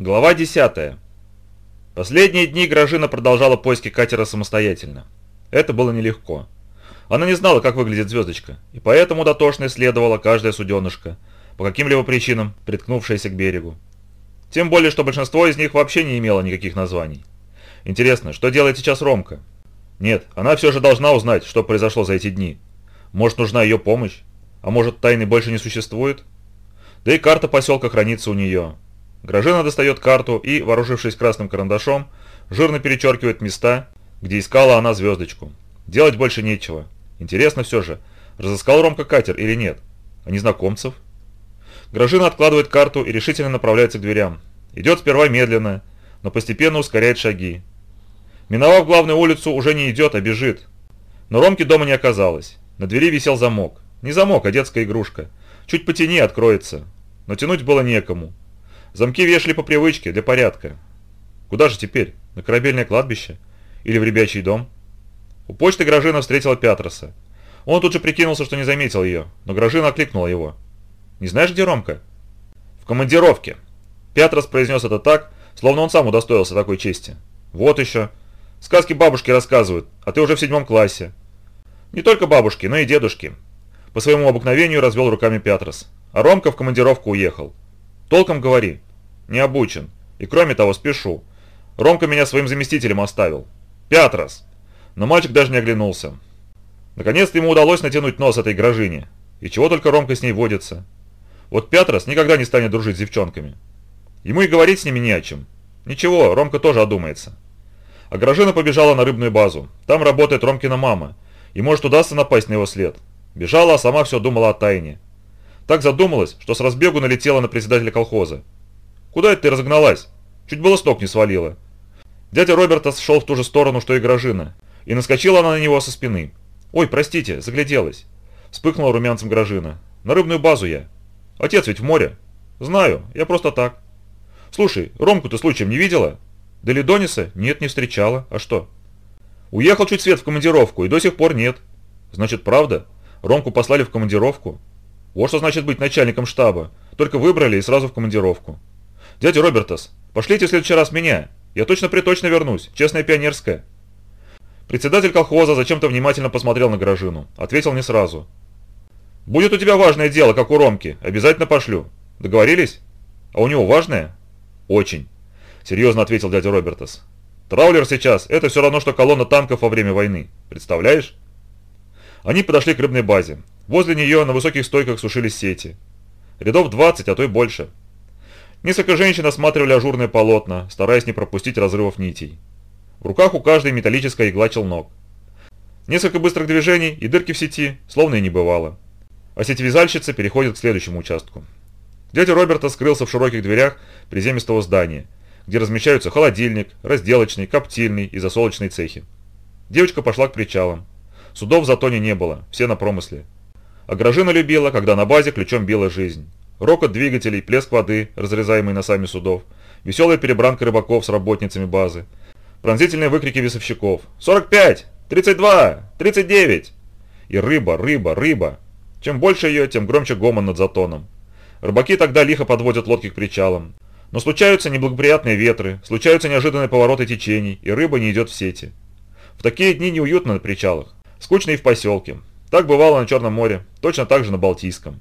Глава 10. Последние дни Гражина продолжала поиски катера самостоятельно. Это было нелегко. Она не знала, как выглядит звездочка, и поэтому дотошно исследовала каждое суденышко, по каким-либо причинам приткнувшееся к берегу. Тем более, что большинство из них вообще не имело никаких названий. Интересно, что делает сейчас Ромка? Нет, она все же должна узнать, что произошло за эти дни. Может, нужна ее помощь? А может, тайны больше не существует? Да и карта поселка хранится у нее. Гражина достает карту и, вооружившись красным карандашом, жирно перечеркивает места, где искала она звездочку. Делать больше нечего. Интересно все же, разыскал Ромка катер или нет? А незнакомцев? Гражина откладывает карту и решительно направляется к дверям. Идет сперва медленно, но постепенно ускоряет шаги. Миновав главную улицу, уже не идет, а бежит. Но Ромки дома не оказалось. На двери висел замок. Не замок, а детская игрушка. Чуть потяни, откроется. Но тянуть было некому. Замки вешали по привычке, для порядка. Куда же теперь? На корабельное кладбище? Или в ребячий дом? У почты Гражина встретила Пятроса. Он тут же прикинулся, что не заметил ее, но Гражина окликнула его. «Не знаешь, где Ромка?» «В командировке». Пятрос произнес это так, словно он сам удостоился такой чести. «Вот еще. Сказки бабушки рассказывают, а ты уже в седьмом классе». «Не только бабушки, но и дедушки». По своему обыкновению развел руками Пятрос. А Ромка в командировку уехал. Толком говори. Не обучен. И кроме того, спешу. Ромка меня своим заместителем оставил. Пять раз. Но мальчик даже не оглянулся. Наконец-то ему удалось натянуть нос этой грожине. И чего только Ромка с ней водится. Вот Пятрос никогда не станет дружить с девчонками. Ему и говорить с ними не о чем. Ничего, Ромка тоже одумается. А Грожина побежала на рыбную базу. Там работает Ромкина мама. И может удастся напасть на его след. Бежала, а сама все думала о тайне. Так задумалась, что с разбегу налетела на председателя колхоза. «Куда это ты разогналась? Чуть было с ног не свалила». Дядя Роберта шел в ту же сторону, что и Грожина, и наскочила она на него со спины. «Ой, простите, загляделась». Вспыхнула румянцем Грожина. «На рыбную базу я». «Отец ведь в море». «Знаю, я просто так». «Слушай, Ромку ты случаем не видела?» «Делидониса? Нет, не встречала. А что?» «Уехал чуть свет в командировку, и до сих пор нет». «Значит, правда? Ромку послали в командировку?» Вот что значит быть начальником штаба. Только выбрали и сразу в командировку. Дядя Робертас, пошлите в следующий раз меня. Я точно-приточно вернусь. Честная пионерская. Председатель колхоза зачем-то внимательно посмотрел на Грожину. Ответил не сразу. «Будет у тебя важное дело, как у Ромки. Обязательно пошлю. Договорились? А у него важное?» «Очень», – серьезно ответил дядя Робертас. «Траулер сейчас – это все равно, что колонна танков во время войны. Представляешь?» Они подошли к рыбной базе. Возле нее на высоких стойках сушились сети. Рядов 20, а то и больше. Несколько женщин осматривали ажурные полотна, стараясь не пропустить разрывов нитей. В руках у каждой металлическая игла челнок. Несколько быстрых движений и дырки в сети, словно и не бывало. А сетевязальщица переходит к следующему участку. Дядя Роберта скрылся в широких дверях приземистого здания, где размещаются холодильник, разделочный, коптильный и засолочный цехи. Девочка пошла к причалам. Судов в затоне не было, все на промысле. А Грожина любила, когда на базе ключом била жизнь. Рокот двигателей, плеск воды, разрезаемый носами судов, веселая перебранка рыбаков с работницами базы, пронзительные выкрики весовщиков «45! 32! 39!» И рыба, рыба, рыба. Чем больше ее, тем громче гомон над затоном. Рыбаки тогда лихо подводят лодки к причалам. Но случаются неблагоприятные ветры, случаются неожиданные повороты течений, и рыба не идет в сети. В такие дни неуютно на причалах, скучно и в поселке, так бывало на Черном море, точно так же на Балтийском.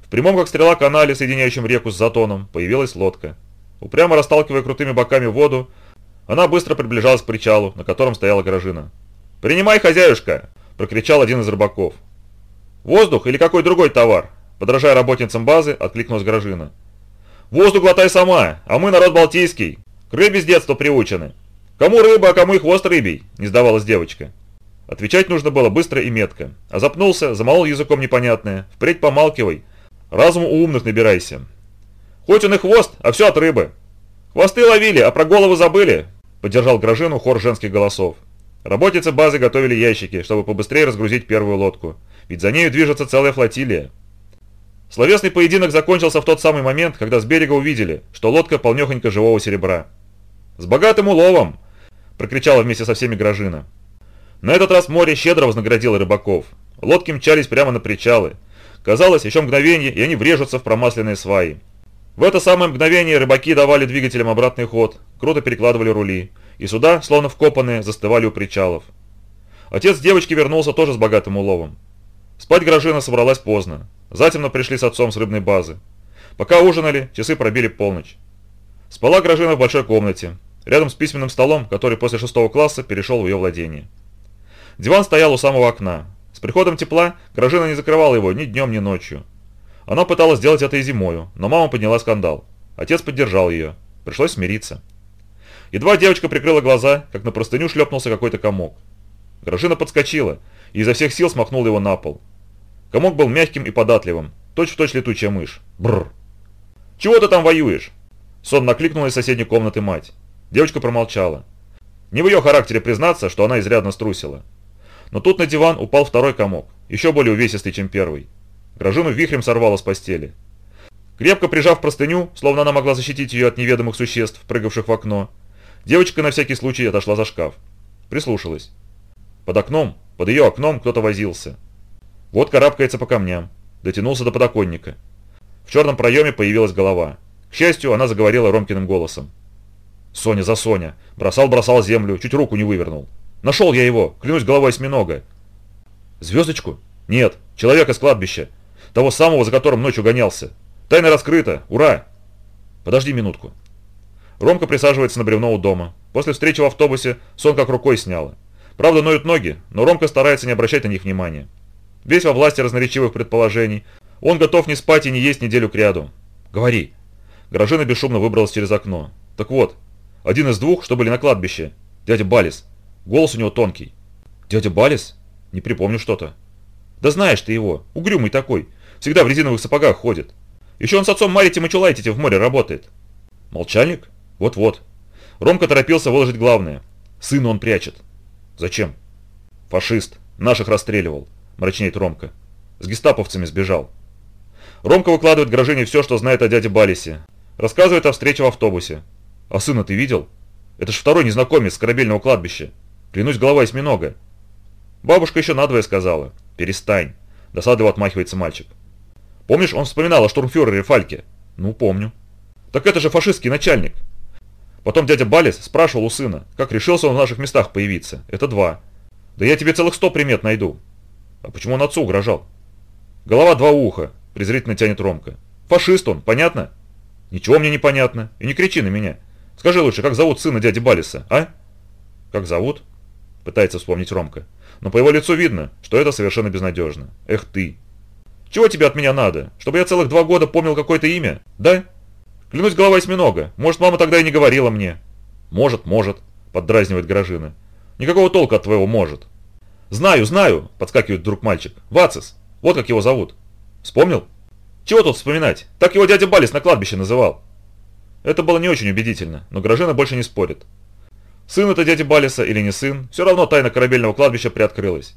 В прямом как стрела канале, соединяющем реку с Затоном, появилась лодка. Упрямо расталкивая крутыми боками воду, она быстро приближалась к причалу, на котором стояла Грожина. «Принимай, хозяюшка!» – прокричал один из рыбаков. «Воздух или какой другой товар?» – подражая работницам базы, откликнулась Грожина. «Воздух глотай сама, а мы народ балтийский. К рыбе с детства приучены. Кому рыба, а кому и хвост рыбий?» – не сдавалась девочка. Отвечать нужно было быстро и метко. А запнулся, замолол языком непонятное. Впредь помалкивай. Разум у умных набирайся. Хоть он и хвост, а все от рыбы. Хвосты ловили, а про голову забыли. Поддержал Грожину хор женских голосов. Работницы базы готовили ящики, чтобы побыстрее разгрузить первую лодку. Ведь за нею движется целая флотилия. Словесный поединок закончился в тот самый момент, когда с берега увидели, что лодка полнехонько живого серебра. «С богатым уловом!» – прокричала вместе со всеми Грожина. На этот раз море щедро вознаградило рыбаков. Лодки мчались прямо на причалы. Казалось, еще мгновение, и они врежутся в промасленные сваи. В это самое мгновение рыбаки давали двигателям обратный ход, круто перекладывали рули, и суда, словно вкопанные, застывали у причалов. Отец девочки вернулся тоже с богатым уловом. Спать Грожина собралась поздно. Затемно пришли с отцом с рыбной базы. Пока ужинали, часы пробили полночь. Спала Грожина в большой комнате, рядом с письменным столом, который после шестого класса перешел в ее владение. Диван стоял у самого окна. С приходом тепла Грожина не закрывала его ни днем, ни ночью. Она пыталась сделать это и зимою, но мама подняла скандал. Отец поддержал ее. Пришлось смириться. Едва девочка прикрыла глаза, как на простыню шлепнулся какой-то комок. Грожина подскочила и изо всех сил смахнула его на пол. Комок был мягким и податливым, точь-в-точь точь летучая мышь. Бррр. «Чего ты там воюешь?» Сон накликнула из соседней комнаты мать. Девочка промолчала. Не в ее характере признаться, что она изрядно струсила. Но тут на диван упал второй комок, еще более увесистый, чем первый. Грожину вихрем сорвало с постели. Крепко прижав простыню, словно она могла защитить ее от неведомых существ, прыгавших в окно, девочка на всякий случай отошла за шкаф. Прислушалась. Под окном, под ее окном кто-то возился. Вот карабкается по камням. Дотянулся до подоконника. В черном проеме появилась голова. К счастью, она заговорила Ромкиным голосом. «Соня за Соня. Бросал-бросал землю, чуть руку не вывернул. Нашел я его, клянусь головой осьминога». «Звездочку?» «Нет, человека с кладбища. Того самого, за которым ночью гонялся. Тайна раскрыта. Ура!» «Подожди минутку». Ромка присаживается на бревно у дома. После встречи в автобусе сон как рукой сняла. Правда, ноют ноги, но Ромка старается не обращать на них внимания. Весь во власти разноречивых предположений. Он готов не спать и не есть неделю кряду. «Говори». Грожина бесшумно выбралась через окно. «Так вот, один из двух, что были на кладбище. Дядя Балис. Голос у него тонкий». «Дядя Балис? Не припомню что-то». «Да знаешь ты его. Угрюмый такой. Всегда в резиновых сапогах ходит. Еще он с отцом Марити Мачулайтите в море работает». «Молчальник? Вот-вот». Ромка торопился выложить главное. Сына он прячет. «Зачем?» «Фашист. Наших расстреливал», – мрачнеет Ромка. «С гестаповцами сбежал». Ромка выкладывает Грожине все, что знает о дяде Балисе. Рассказывает о встрече в автобусе. «А сына ты видел? Это ж второй незнакомец с корабельного кладбища. Клянусь, голова осьминога». Бабушка еще надвое сказала. «Перестань», – досадливо отмахивается мальчик. «Помнишь, он вспоминал о штурмфюрере Фальке?» «Ну, помню». «Так это же фашистский начальник. Потом дядя Балис спрашивал у сына, как решился он в наших местах появиться. Это два. Да я тебе целых сто примет найду. А почему он отцу угрожал? Голова два уха, презрительно тянет Ромка. Фашист он, понятно? Ничего мне не понятно. И не кричи на меня. Скажи лучше, как зовут сына дяди Балиса, а? Как зовут? Пытается вспомнить Ромка. Но по его лицу видно, что это совершенно безнадежно. Эх ты. Чего тебе от меня надо? Чтобы я целых два года помнил какое-то имя? Да? Клянусь головой осьминога. Может, мама тогда и не говорила мне. Может, может, поддразнивает Грожина. Никакого толка от твоего может. Знаю, знаю, подскакивает вдруг мальчик. Вацис. Вот как его зовут. Вспомнил? Чего тут вспоминать? Так его дядя Балис на кладбище называл. Это было не очень убедительно, но Грожина больше не спорит. Сын это дяди Балиса или не сын, все равно тайна корабельного кладбища приоткрылась.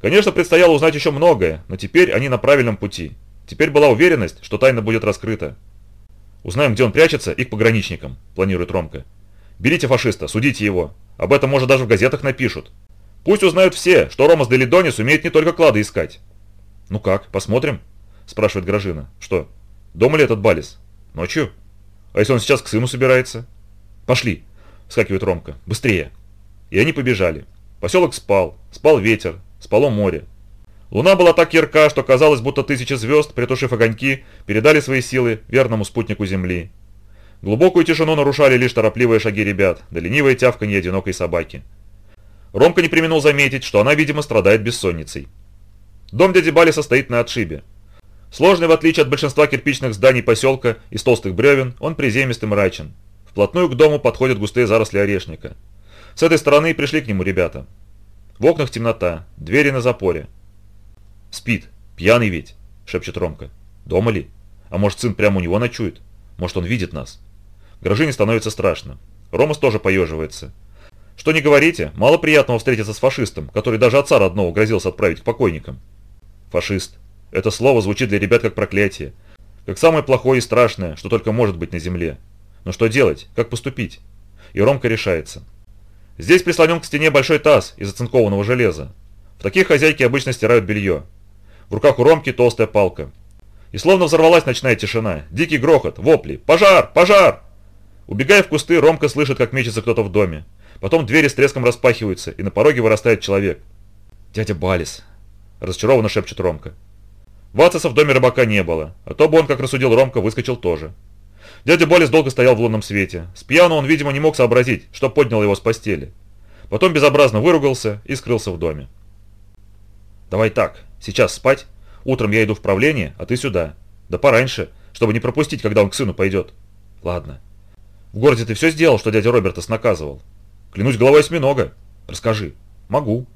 Конечно, предстояло узнать еще многое, но теперь они на правильном пути. Теперь была уверенность, что тайна будет раскрыта. Узнаем, где он прячется, и к пограничникам», – планирует Ромка. «Берите фашиста, судите его. Об этом, может, даже в газетах напишут. Пусть узнают все, что Ромас Делидонис умеет не только клады искать». «Ну как, посмотрим?» – спрашивает Грожина. «Что, дома ли этот Балис? Ночью? А если он сейчас к сыну собирается?» «Пошли!» – вскакивает Ромка. «Быстрее!» И они побежали. Поселок спал, спал ветер, спало море. Луна была так ярка, что казалось, будто тысячи звезд, притушив огоньки, передали свои силы верному спутнику Земли. Глубокую тишину нарушали лишь торопливые шаги ребят, да ленивое тявканье одинокой собаки. Ромка не применил заметить, что она, видимо, страдает бессонницей. Дом дяди Бали состоит на отшибе. Сложный, в отличие от большинства кирпичных зданий поселка из толстых бревен, он приземист и мрачен. Вплотную к дому подходят густые заросли орешника. С этой стороны пришли к нему ребята. В окнах темнота, двери на запоре. «Спит. Пьяный ведь», – шепчет Ромка. «Дома ли? А может, сын прямо у него ночует? Может, он видит нас?» Грожине становится страшно. Ромас тоже поеживается. Что не говорите, мало приятного встретиться с фашистом, который даже отца родного грозился отправить к покойникам. Фашист. Это слово звучит для ребят как проклятие. Как самое плохое и страшное, что только может быть на земле. Но что делать? Как поступить? И Ромка решается. Здесь прислонен к стене большой таз из оцинкованного железа. В таких хозяйки обычно стирают белье. В руках у Ромки толстая палка. И словно взорвалась ночная тишина. Дикий грохот, вопли. «Пожар! Пожар!» Убегая в кусты, Ромка слышит, как мечется кто-то в доме. Потом двери с треском распахиваются, и на пороге вырастает человек. «Дядя Балис», – разочарованно шепчет Ромка. Вацеса в доме рыбака не было, а то бы он, как рассудил Ромка, выскочил тоже. Дядя Болис долго стоял в лунном свете. С пьяну он, видимо, не мог сообразить, что поднял его с постели. Потом безобразно выругался и скрылся в доме. «Давай так, сейчас спать. Утром я иду в правление, а ты сюда. Да пораньше, чтобы не пропустить, когда он к сыну пойдет». «Ладно. В городе ты все сделал, что дядя Робертас наказывал?» «Клянусь головой осьминога. Расскажи». «Могу».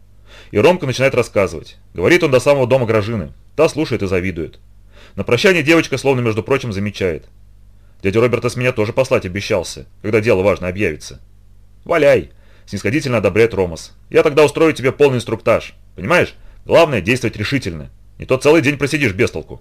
И Ромка начинает рассказывать. Говорит он до самого дома Грожины. Та слушает и завидует. На прощание девочка, словно между прочим, замечает. Дядя Роберта с меня тоже послать обещался, когда дело важное объявится. Валяй, снисходительно одобряет Ромас. Я тогда устрою тебе полный инструктаж. Понимаешь? Главное действовать решительно. Не то целый день просидишь без толку.